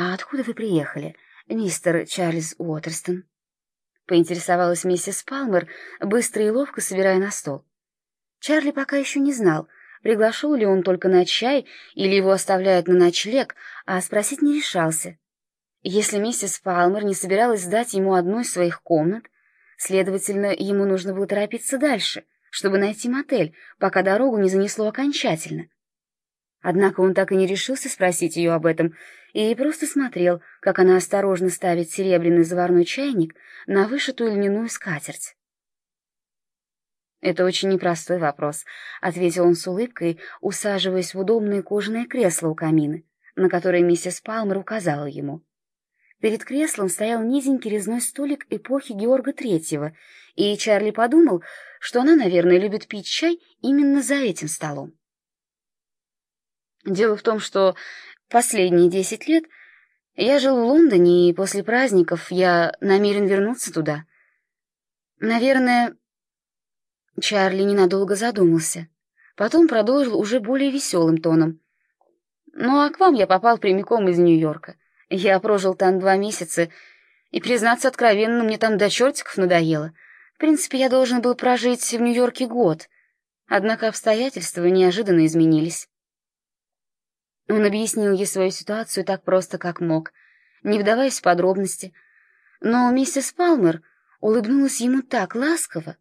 «А откуда вы приехали, мистер Чарльз Уотерстон?» Поинтересовалась миссис Палмер, быстро и ловко собирая на стол. Чарли пока еще не знал, приглашал ли он только на чай или его оставляют на ночлег, а спросить не решался. Если миссис Палмер не собиралась сдать ему одну из своих комнат, следовательно, ему нужно было торопиться дальше, чтобы найти мотель, пока дорогу не занесло окончательно. Однако он так и не решился спросить ее об этом и просто смотрел, как она осторожно ставит серебряный заварной чайник на вышитую льняную скатерть. «Это очень непростой вопрос», — ответил он с улыбкой, усаживаясь в удобное кожаное кресло у камина, на которое миссис Палмер указала ему. Перед креслом стоял низенький резной столик эпохи Георга Третьего, и Чарли подумал, что она, наверное, любит пить чай именно за этим столом. Дело в том, что последние десять лет я жил в Лондоне, и после праздников я намерен вернуться туда. Наверное, Чарли ненадолго задумался. Потом продолжил уже более веселым тоном. «Ну а к вам я попал прямиком из Нью-Йорка. Я прожил там два месяца, и, признаться откровенно, мне там до чертиков надоело. В принципе, я должен был прожить в Нью-Йорке год, однако обстоятельства неожиданно изменились». Он объяснил ей свою ситуацию так просто, как мог, не вдаваясь в подробности. Но миссис Палмер улыбнулась ему так ласково,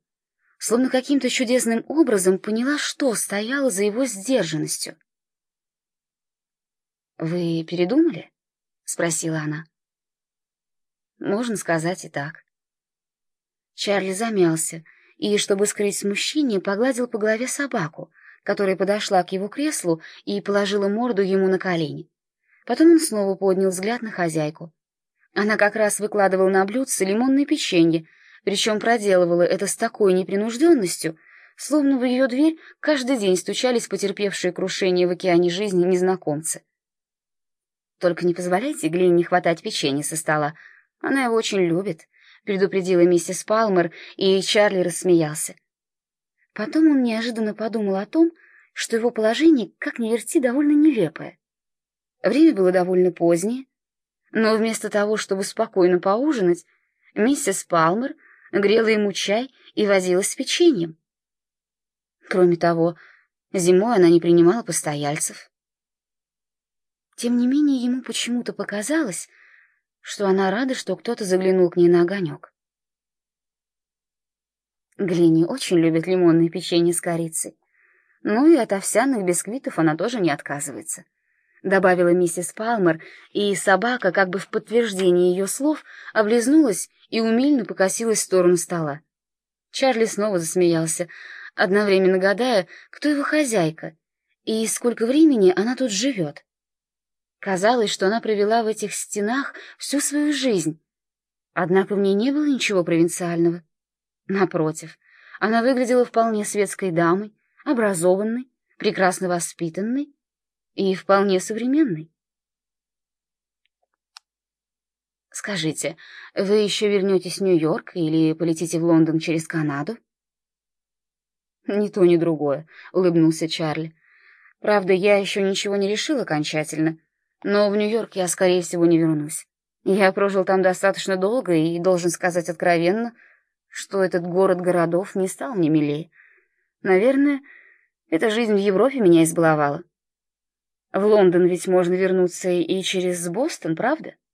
словно каким-то чудесным образом поняла, что стояло за его сдержанностью. «Вы передумали?» — спросила она. «Можно сказать и так». Чарли замялся и, чтобы скрыть смущение, погладил по голове собаку, которая подошла к его креслу и положила морду ему на колени. Потом он снова поднял взгляд на хозяйку. Она как раз выкладывала на блюдце лимонное печенье, причем проделывала это с такой непринужденностью, словно в ее дверь каждый день стучались потерпевшие крушение в океане жизни незнакомцы. «Только не позволяйте Глине хватать печенье со стола, она его очень любит», — предупредила миссис Палмер, и Чарли рассмеялся. Потом он неожиданно подумал о том, что его положение, как ни верти, довольно нелепое. Время было довольно позднее, но вместо того, чтобы спокойно поужинать, миссис Палмер — грела ему чай и возилась с печеньем. Кроме того, зимой она не принимала постояльцев. Тем не менее, ему почему-то показалось, что она рада, что кто-то заглянул к ней на огонек. Глини очень любит лимонное печенье с корицей. Ну и от овсяных бисквитов она тоже не отказывается. Добавила миссис Палмер, и собака, как бы в подтверждение ее слов, облизнулась и умильно покосилась в сторону стола. Чарли снова засмеялся, одновременно гадая, кто его хозяйка и сколько времени она тут живет. Казалось, что она провела в этих стенах всю свою жизнь. Однако в ней не было ничего провинциального. Напротив, она выглядела вполне светской дамой, образованной, прекрасно воспитанной и вполне современной. Скажите, вы еще вернетесь в Нью-Йорк или полетите в Лондон через Канаду? Ни то, ни другое, улыбнулся Чарли. Правда, я еще ничего не решил окончательно, но в Нью-Йорк я, скорее всего, не вернусь. Я прожил там достаточно долго и должен сказать откровенно, что этот город городов не стал мне милее. Наверное, эта жизнь в Европе меня избаловала. В Лондон ведь можно вернуться и через Бостон, правда? —